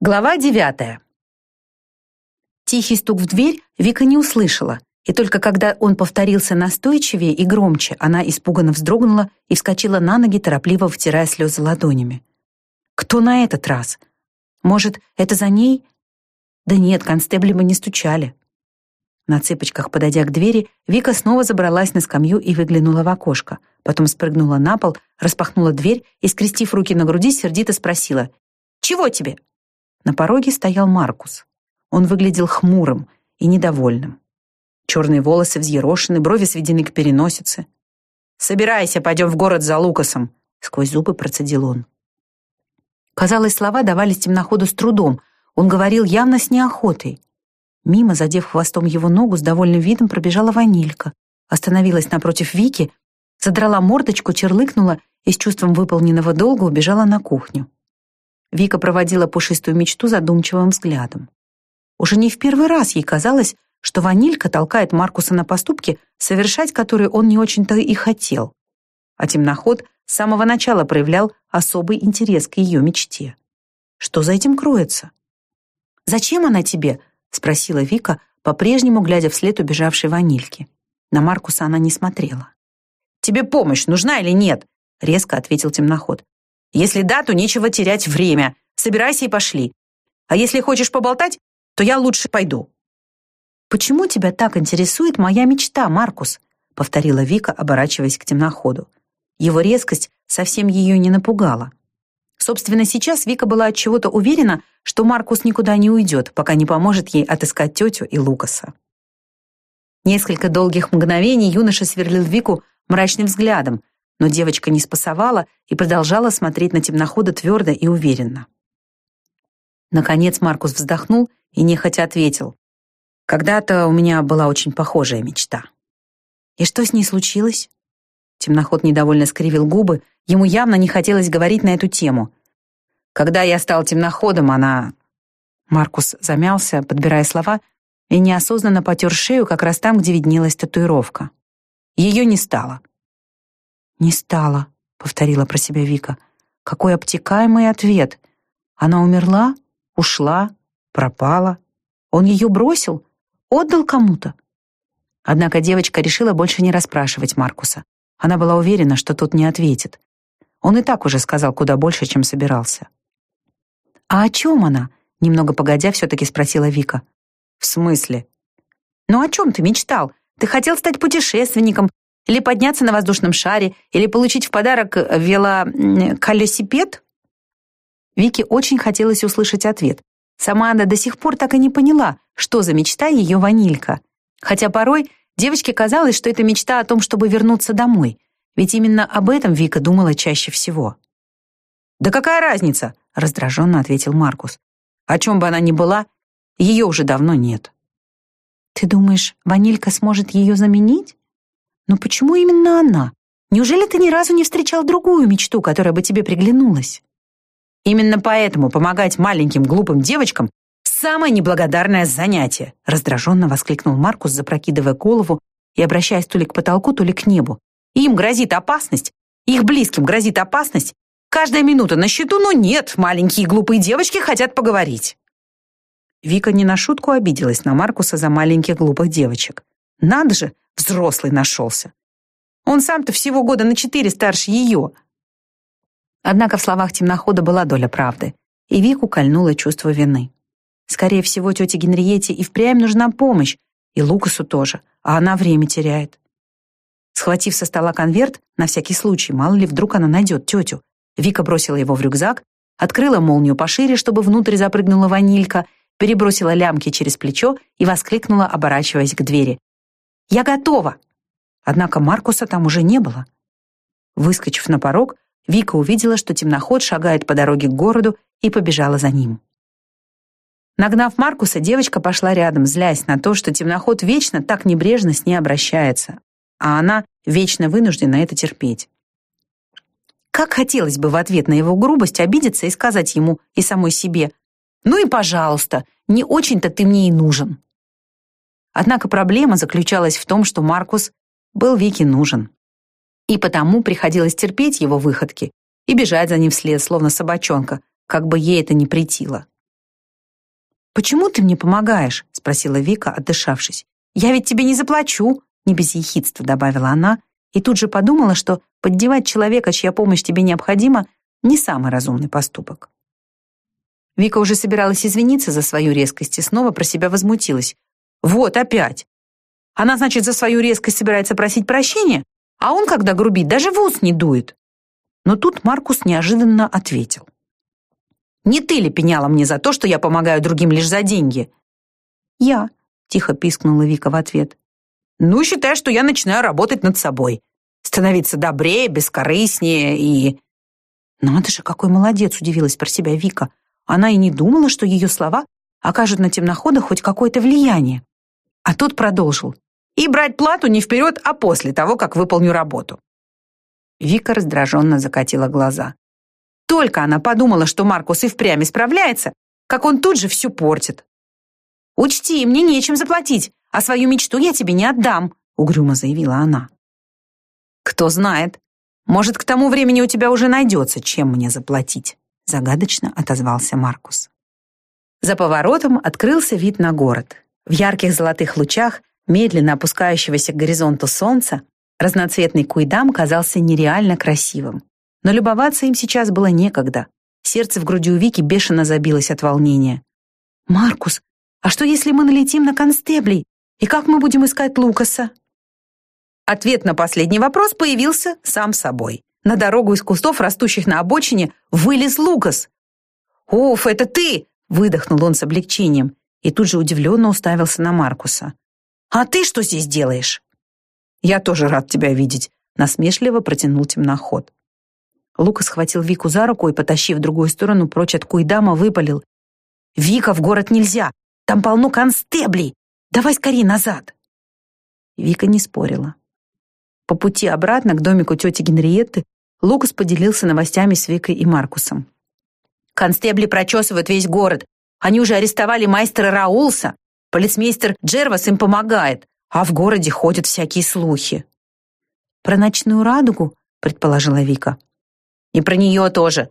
Глава девятая. Тихий стук в дверь Вика не услышала, и только когда он повторился настойчивее и громче, она испуганно вздрогнула и вскочила на ноги, торопливо втирая слезы ладонями. Кто на этот раз? Может, это за ней? Да нет, констебли бы не стучали. На цыпочках, подойдя к двери, Вика снова забралась на скамью и выглянула в окошко. Потом спрыгнула на пол, распахнула дверь и, скрестив руки на груди, сердито спросила «Чего тебе?» На пороге стоял Маркус. Он выглядел хмурым и недовольным. Черные волосы взъерошены, брови сведены к переносице. «Собирайся, пойдем в город за Лукасом», — сквозь зубы процедил он. Казалось, слова давались темноходу с трудом. Он говорил явно с неохотой. Мимо, задев хвостом его ногу, с довольным видом пробежала ванилька. Остановилась напротив Вики, задрала мордочку, черлыкнула и с чувством выполненного долга убежала на кухню. Вика проводила пушистую мечту задумчивым взглядом. Уже не в первый раз ей казалось, что ванилька толкает Маркуса на поступки, совершать которые он не очень-то и хотел. А темноход с самого начала проявлял особый интерес к ее мечте. Что за этим кроется? «Зачем она тебе?» — спросила Вика, по-прежнему глядя вслед убежавшей ванильки. На Маркуса она не смотрела. «Тебе помощь нужна или нет?» — резко ответил темноход. Если да, то нечего терять время. Собирайся и пошли. А если хочешь поболтать, то я лучше пойду». «Почему тебя так интересует моя мечта, Маркус?» — повторила Вика, оборачиваясь к темноходу. Его резкость совсем ее не напугала. Собственно, сейчас Вика была от чего-то уверена, что Маркус никуда не уйдет, пока не поможет ей отыскать тетю и Лукаса. Несколько долгих мгновений юноша сверлил Вику мрачным взглядом, но девочка не спасовала и продолжала смотреть на темнохода твердо и уверенно. Наконец Маркус вздохнул и нехотя ответил. «Когда-то у меня была очень похожая мечта». «И что с ней случилось?» Темноход недовольно скривил губы, ему явно не хотелось говорить на эту тему. «Когда я стал темноходом, она...» Маркус замялся, подбирая слова, и неосознанно потер шею как раз там, где виднелась татуировка. Ее не стало. «Не стало», — повторила про себя Вика. «Какой обтекаемый ответ! Она умерла, ушла, пропала. Он ее бросил, отдал кому-то». Однако девочка решила больше не расспрашивать Маркуса. Она была уверена, что тот не ответит. Он и так уже сказал куда больше, чем собирался. «А о чем она?» — немного погодя все-таки спросила Вика. «В смысле?» «Ну о чем ты мечтал? Ты хотел стать путешественником, или подняться на воздушном шаре, или получить в подарок велоколесипед? Вике очень хотелось услышать ответ. Сама она до сих пор так и не поняла, что за мечта ее ванилька. Хотя порой девочке казалось, что это мечта о том, чтобы вернуться домой. Ведь именно об этом Вика думала чаще всего. «Да какая разница?» — раздраженно ответил Маркус. «О чем бы она ни была, ее уже давно нет». «Ты думаешь, ванилька сможет ее заменить?» Но почему именно она? Неужели ты ни разу не встречал другую мечту, которая бы тебе приглянулась? Именно поэтому помогать маленьким глупым девочкам — самое неблагодарное занятие, раздраженно воскликнул Маркус, запрокидывая голову и обращаясь то ли к потолку, то ли к небу. Им грозит опасность, их близким грозит опасность. Каждая минута на счету, но нет, маленькие глупые девочки хотят поговорить. Вика не на шутку обиделась на Маркуса за маленьких глупых девочек. Надо же, взрослый нашелся. Он сам-то всего года на четыре старше ее. Однако в словах темнохода была доля правды, и Вику кольнуло чувство вины. Скорее всего, тете Генриете и впрямь нужна помощь, и Лукасу тоже, а она время теряет. Схватив со стола конверт, на всякий случай, мало ли вдруг она найдет тетю, Вика бросила его в рюкзак, открыла молнию пошире, чтобы внутрь запрыгнула ванилька, перебросила лямки через плечо и воскликнула, оборачиваясь к двери. Я готова!» Однако Маркуса там уже не было. Выскочив на порог, Вика увидела, что темноход шагает по дороге к городу и побежала за ним. Нагнав Маркуса, девочка пошла рядом, злясь на то, что темноход вечно так небрежно с ней обращается, а она вечно вынуждена это терпеть. Как хотелось бы в ответ на его грубость обидеться и сказать ему и самой себе «Ну и пожалуйста, не очень-то ты мне и нужен». Однако проблема заключалась в том, что Маркус был Вике нужен. И потому приходилось терпеть его выходки и бежать за ним вслед, словно собачонка, как бы ей это ни претило. «Почему ты мне помогаешь?» — спросила Вика, отдышавшись. «Я ведь тебе не заплачу», — не без ехидства добавила она, и тут же подумала, что поддевать человека, чья помощь тебе необходима, не самый разумный поступок. Вика уже собиралась извиниться за свою резкость и снова про себя возмутилась. «Вот опять! Она, значит, за свою резкость собирается просить прощения, а он, когда грубит, даже в ус не дует». Но тут Маркус неожиданно ответил. «Не ты ли пеняла мне за то, что я помогаю другим лишь за деньги?» «Я», — тихо пискнула Вика в ответ. «Ну, считай, что я начинаю работать над собой. Становиться добрее, бескорыстнее и...» «Надо же, какой молодец!» — удивилась про себя Вика. Она и не думала, что ее слова окажут на темнохода хоть какое-то влияние. А тот продолжил. «И брать плату не вперед, а после того, как выполню работу». Вика раздраженно закатила глаза. Только она подумала, что Маркус и впрямь справляется, как он тут же все портит. «Учти, мне нечем заплатить, а свою мечту я тебе не отдам», угрюмо заявила она. «Кто знает, может, к тому времени у тебя уже найдется, чем мне заплатить», загадочно отозвался Маркус. За поворотом открылся вид на город. В ярких золотых лучах медленно опускающегося к горизонту солнца разноцветный куйдам казался нереально красивым. Но любоваться им сейчас было некогда. Сердце в груди у Вики бешено забилось от волнения. «Маркус, а что если мы налетим на констеблей? И как мы будем искать Лукаса?» Ответ на последний вопрос появился сам собой. На дорогу из кустов, растущих на обочине, вылез Лукас. «Уф, это ты!» — выдохнул он с облегчением и тут же удивленно уставился на Маркуса. «А ты что здесь делаешь?» «Я тоже рад тебя видеть», — насмешливо протянул темноход. Лукас схватил Вику за руку и, потащив в другую сторону прочь от Куйдама, выпалил. «Вика, в город нельзя! Там полно констеблей! Давай скорее назад!» Вика не спорила. По пути обратно к домику тети Генриетты Лукас поделился новостями с Викой и Маркусом. «Констебли прочесывают весь город. Они уже арестовали майстера Раулса. Полицмейстер Джервас им помогает, а в городе ходят всякие слухи». «Про ночную радугу?» — предположила Вика. «И про нее тоже.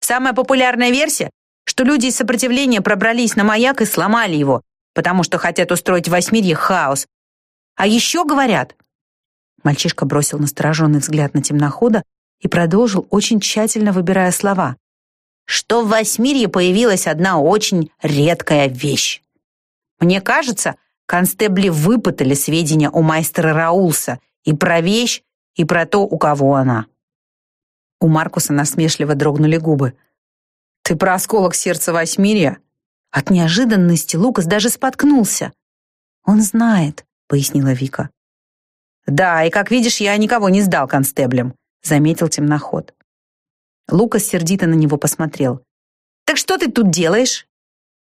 Самая популярная версия, что люди из сопротивления пробрались на маяк и сломали его, потому что хотят устроить в Восьмирье хаос. А еще говорят...» Мальчишка бросил настороженный взгляд на темнохода и продолжил, очень тщательно выбирая слова. «Что в Восьмирье появилась одна очень редкая вещь. Мне кажется, констебли выпытали сведения у мастера Раулса и про вещь, и про то, у кого она». У Маркуса насмешливо дрогнули губы. «Ты про осколок сердца Восьмирья?» От неожиданности Лукас даже споткнулся. «Он знает», — пояснила Вика. «Да, и, как видишь, я никого не сдал констеблем», — заметил темноход. Лукас сердито на него посмотрел. «Так что ты тут делаешь?»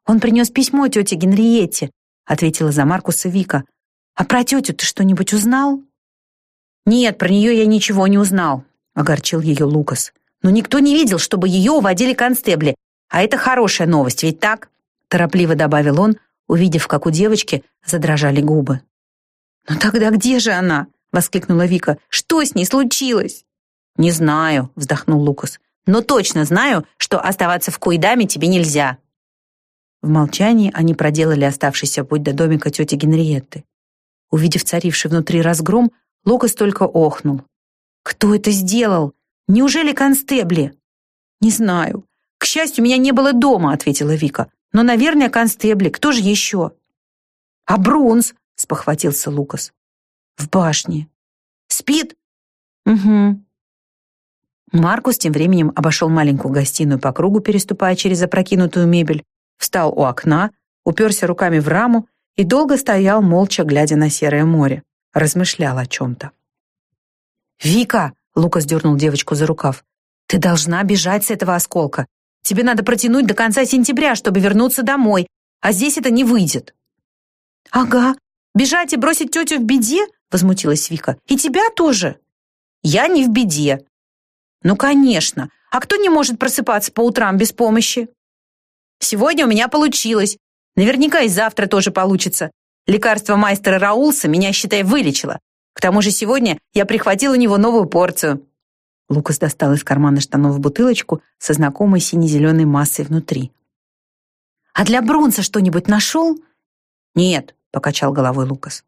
«Он принес письмо тете Генриетте», — ответила за Маркуса Вика. «А про тетю ты что-нибудь узнал?» «Нет, про нее я ничего не узнал», — огорчил ее Лукас. «Но никто не видел, чтобы ее уводили констебли. А это хорошая новость, ведь так?» Торопливо добавил он, увидев, как у девочки задрожали губы. «Но тогда где же она?» — воскликнула Вика. «Что с ней случилось?» «Не знаю», — вздохнул Лукас. «Но точно знаю, что оставаться в Куидаме тебе нельзя». В молчании они проделали оставшийся путь до домика тети Генриетты. Увидев царивший внутри разгром, Лукас только охнул. «Кто это сделал? Неужели констебли?» «Не знаю. К счастью, меня не было дома», — ответила Вика. «Но, наверное, констебли. Кто же еще?» «А Брунс?» — спохватился Лукас. «В башне». «Спит?» «Угу». Маркус тем временем обошел маленькую гостиную по кругу, переступая через опрокинутую мебель, встал у окна, уперся руками в раму и долго стоял, молча глядя на серое море, размышлял о чем-то. «Вика!» — Лукас дернул девочку за рукав. «Ты должна бежать с этого осколка. Тебе надо протянуть до конца сентября, чтобы вернуться домой, а здесь это не выйдет». «Ага, бежать и бросить тетю в беде?» — возмутилась Вика. «И тебя тоже?» «Я не в беде». «Ну, конечно. А кто не может просыпаться по утрам без помощи?» «Сегодня у меня получилось. Наверняка и завтра тоже получится. Лекарство майстера Раулса меня, считай, вылечило. К тому же сегодня я прихватил у него новую порцию». Лукас достал из кармана штанов бутылочку со знакомой сине-зеленой массой внутри. А для Брунса что-нибудь нашел?» «Нет», — покачал головой Лукас.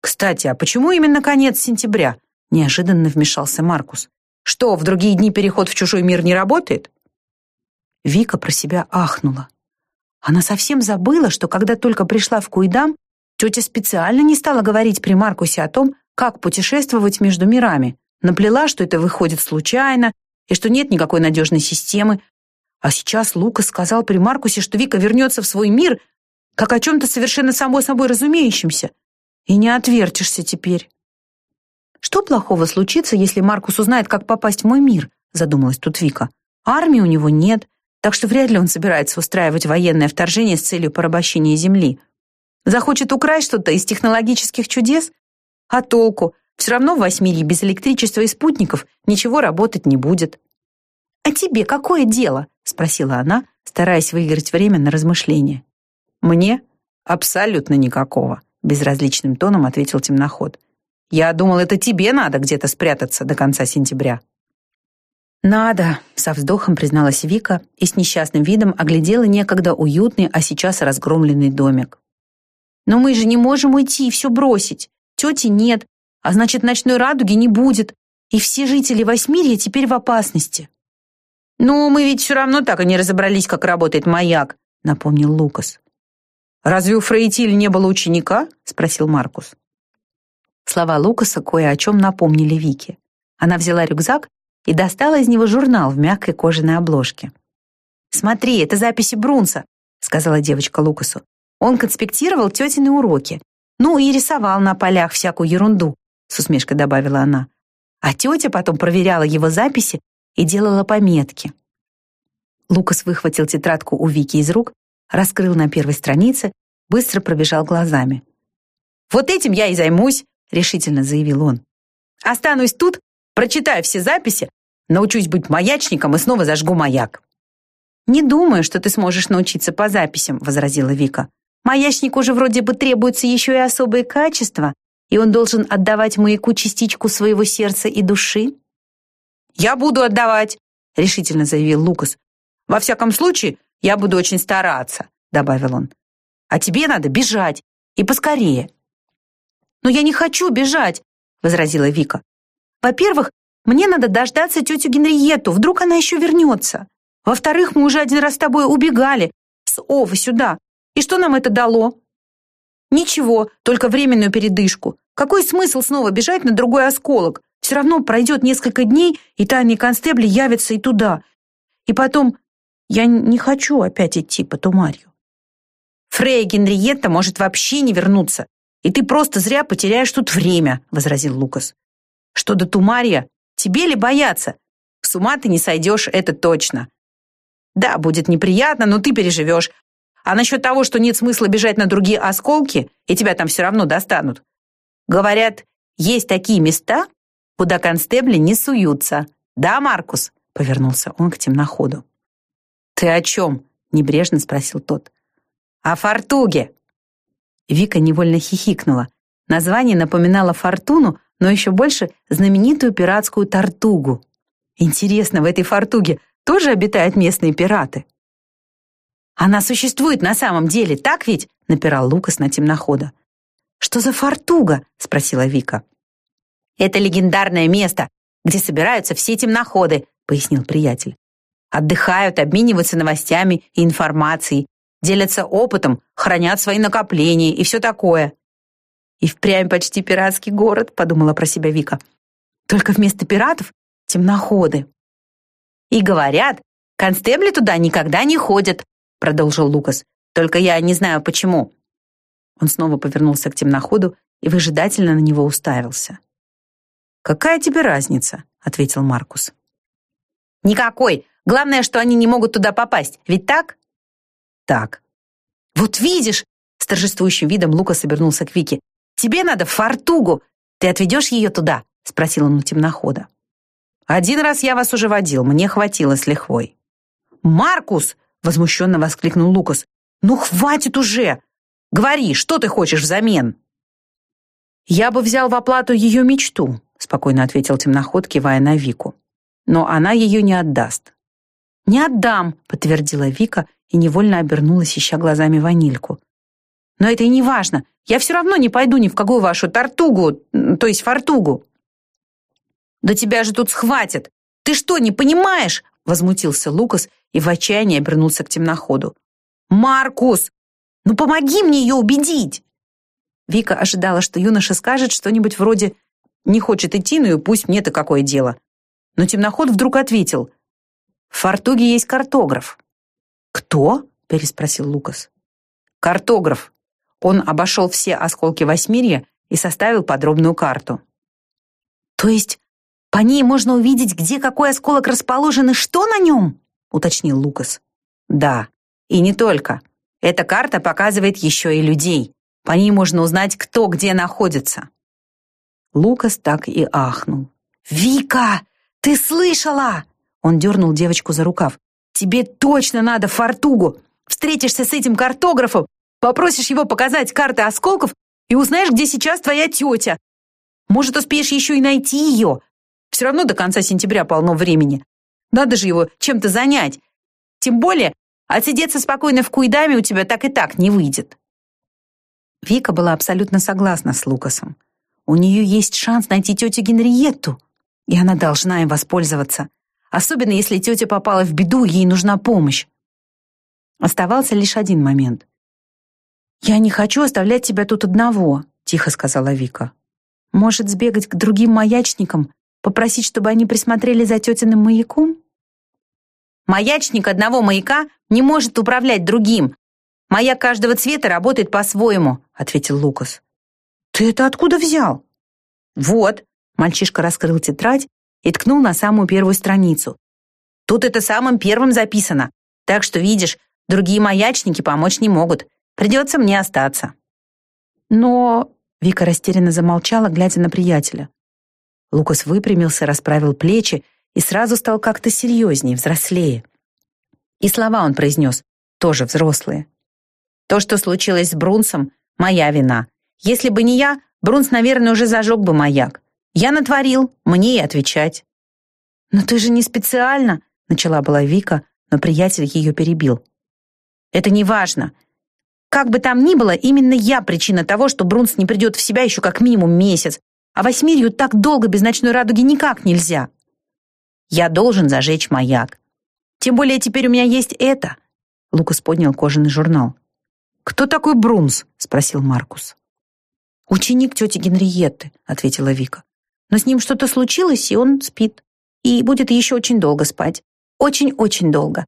«Кстати, а почему именно конец сентября?» — неожиданно вмешался Маркус. «Что, в другие дни переход в чужой мир не работает?» Вика про себя ахнула. Она совсем забыла, что когда только пришла в Куйдам, тетя специально не стала говорить при Маркусе о том, как путешествовать между мирами. Наплела, что это выходит случайно, и что нет никакой надежной системы. А сейчас Лукас сказал при Маркусе, что Вика вернется в свой мир, как о чем-то совершенно само собой разумеющемся. И не отвертишься теперь. «Что плохого случится, если Маркус узнает, как попасть в мой мир?» задумалась тут Вика. «Армии у него нет, так что вряд ли он собирается устраивать военное вторжение с целью порабощения Земли. Захочет украсть что-то из технологических чудес? А толку? Все равно в Восьмирье без электричества и спутников ничего работать не будет. «А тебе какое дело?» — спросила она, стараясь выиграть время на размышления. «Мне? Абсолютно никакого», — безразличным тоном ответил темноход. «Я думал, это тебе надо где-то спрятаться до конца сентября». «Надо», — со вздохом призналась Вика и с несчастным видом оглядела некогда уютный, а сейчас разгромленный домик. «Но мы же не можем уйти и все бросить. Тети нет, а значит, ночной радуги не будет, и все жители Восьмирья теперь в опасности. «Ну, мы ведь все равно так и не разобрались, как работает маяк», — напомнил Лукас. «Разве у Фрейтиль не было ученика?» — спросил Маркус. Слова Лукаса кое о чем напомнили Вике. Она взяла рюкзак и достала из него журнал в мягкой кожаной обложке. «Смотри, это записи Брунса», — сказала девочка Лукасу. «Он конспектировал тетины уроки. Ну и рисовал на полях всякую ерунду с усмешкой добавила она. А тетя потом проверяла его записи и делала пометки. Лукас выхватил тетрадку у Вики из рук, раскрыл на первой странице, быстро пробежал глазами. «Вот этим я и займусь», — решительно заявил он. «Останусь тут, прочитаю все записи, научусь быть маячником и снова зажгу маяк». «Не думаю, что ты сможешь научиться по записям», — возразила Вика. «Маячнику же вроде бы требуются еще и особые качества, и он должен отдавать маяку частичку своего сердца и души? «Я буду отдавать», — решительно заявил Лукас. «Во всяком случае, я буду очень стараться», — добавил он. «А тебе надо бежать, и поскорее». «Но я не хочу бежать», — возразила Вика. «Во-первых, мне надо дождаться тетю Генриетту, вдруг она еще вернется. Во-вторых, мы уже один раз с тобой убегали с Овы сюда. И что нам это дало?» «Ничего, только временную передышку. Какой смысл снова бежать на другой осколок? Все равно пройдет несколько дней, и тайные констебли явятся и туда. И потом, я не хочу опять идти по Тумарью. Фрея Генриетта может вообще не вернуться, и ты просто зря потеряешь тут время», — возразил Лукас. «Что до Тумария, тебе ли бояться? С ума ты не сойдешь, это точно. Да, будет неприятно, но ты переживешь. А насчет того, что нет смысла бежать на другие осколки, и тебя там все равно достанут, Говорят, есть такие места, куда констебли не суются. Да, Маркус?» — повернулся он к темноходу. «Ты о чем?» — небрежно спросил тот. «О фортуге!» Вика невольно хихикнула. Название напоминало фортуну, но еще больше знаменитую пиратскую тартугу. Интересно, в этой фортуге тоже обитают местные пираты? «Она существует на самом деле, так ведь?» — напирал Лукас на темнохода. «Что за фортуга?» — спросила Вика. «Это легендарное место, где собираются все темноходы», — пояснил приятель. «Отдыхают, обмениваются новостями и информацией, делятся опытом, хранят свои накопления и все такое». «И впрямь почти пиратский город», — подумала про себя Вика. «Только вместо пиратов — темноходы». «И говорят, констебли туда никогда не ходят», — продолжил Лукас. «Только я не знаю, почему. Он снова повернулся к темноходу и выжидательно на него уставился. «Какая тебе разница?» — ответил Маркус. «Никакой. Главное, что они не могут туда попасть. Ведь так?» «Так». «Вот видишь!» — с торжествующим видом Лука обернулся к Вике. «Тебе надо фортугу. Ты отведешь ее туда?» — спросил он у темнохода. «Один раз я вас уже водил. Мне хватило с лихвой». «Маркус!» — возмущенно воскликнул Лукас. «Ну, хватит уже! Говори, что ты хочешь взамен?» «Я бы взял в оплату ее мечту», — спокойно ответил темноход, кивая на Вику. «Но она ее не отдаст». «Не отдам», — подтвердила Вика и невольно обернулась, ища глазами ванильку. «Но это и не важно. Я все равно не пойду ни в какую вашу тартугу, то есть фортугу». «Да тебя же тут схватят! Ты что, не понимаешь?» Возмутился Лукас и в отчаянии обернулся к темноходу. «Маркус! Ну помоги мне ее убедить!» Вика ожидала, что юноша скажет что-нибудь вроде «Не хочет идти, ну и пусть мне-то какое дело». Но темноход вдруг ответил «В Фортуге есть картограф». «Кто?» — переспросил Лукас. «Картограф. Он обошел все осколки Восьмирья и составил подробную карту». «То есть по ней можно увидеть, где какой осколок расположен и что на нем?» — уточнил Лукас. «Да, и не только. Эта карта показывает еще и людей. По ней можно узнать, кто где находится». Лукас так и ахнул. «Вика, ты слышала?» Он дернул девочку за рукав. «Тебе точно надо Фортугу. Встретишься с этим картографом, попросишь его показать карты осколков и узнаешь, где сейчас твоя тетя. Может, успеешь еще и найти ее. Все равно до конца сентября полно времени. Надо же его чем-то занять. Тем более, отсидеться спокойно в Куидаме у тебя так и так не выйдет». Вика была абсолютно согласна с Лукасом. У нее есть шанс найти тетю Генриетту, и она должна им воспользоваться. Особенно если тетя попала в беду, ей нужна помощь. Оставался лишь один момент. «Я не хочу оставлять тебя тут одного», — тихо сказала Вика. «Может, сбегать к другим маячникам, попросить, чтобы они присмотрели за тетиным маяком?» «Маячник одного маяка не может управлять другим. Маяк каждого цвета работает по-своему», — ответил Лукас. «Ты это откуда взял?» «Вот», — мальчишка раскрыл тетрадь и ткнул на самую первую страницу. «Тут это самым первым записано, так что, видишь, другие маячники помочь не могут. Придется мне остаться». «Но...» — Вика растерянно замолчала, глядя на приятеля. Лукас выпрямился, расправил плечи и сразу стал как-то серьезнее, взрослее. И слова он произнес, тоже взрослые. «То, что случилось с Брунсом, моя вина. Если бы не я, Брунс, наверное, уже зажег бы маяк. Я натворил, мне и отвечать». «Но ты же не специально», — начала была Вика, но приятель ее перебил. «Это не важно. Как бы там ни было, именно я причина того, что Брунс не придет в себя еще как минимум месяц, а Восьмирью так долго без ночной радуги никак нельзя. Я должен зажечь маяк. Тем более теперь у меня есть это». Лукас поднял кожаный журнал. «Кто такой Брунс?» — спросил Маркус. «Ученик тети Генриетты», — ответила Вика. «Но с ним что-то случилось, и он спит. И будет еще очень долго спать. Очень-очень долго.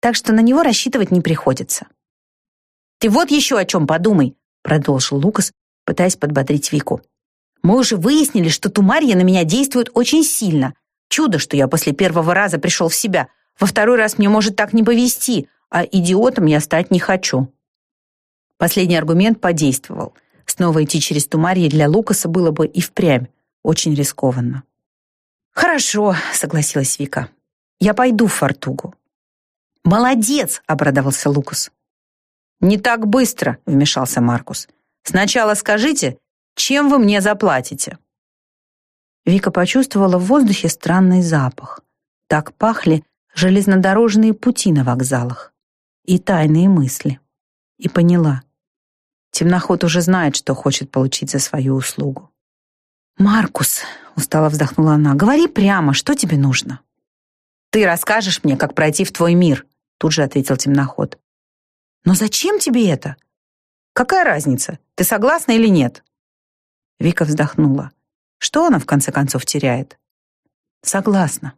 Так что на него рассчитывать не приходится». «Ты вот еще о чем подумай», — продолжил Лукас, пытаясь подбодрить Вику. «Мы уже выяснили, что Тумарья на меня действует очень сильно. Чудо, что я после первого раза пришел в себя. Во второй раз мне может так не повезти, а идиотом я стать не хочу». Последний аргумент подействовал — Снова идти через Тумарье для Лукаса было бы и впрямь очень рискованно. «Хорошо», — согласилась Вика. «Я пойду в Фортугу». «Молодец!» — обрадовался Лукас. «Не так быстро», — вмешался Маркус. «Сначала скажите, чем вы мне заплатите?» Вика почувствовала в воздухе странный запах. Так пахли железнодорожные пути на вокзалах и тайные мысли. И поняла, Темноход уже знает, что хочет получить за свою услугу. «Маркус», — устало вздохнула она, — «говори прямо, что тебе нужно?» «Ты расскажешь мне, как пройти в твой мир», — тут же ответил темноход. «Но зачем тебе это? Какая разница, ты согласна или нет?» Вика вздохнула. Что она, в конце концов, теряет? «Согласна»,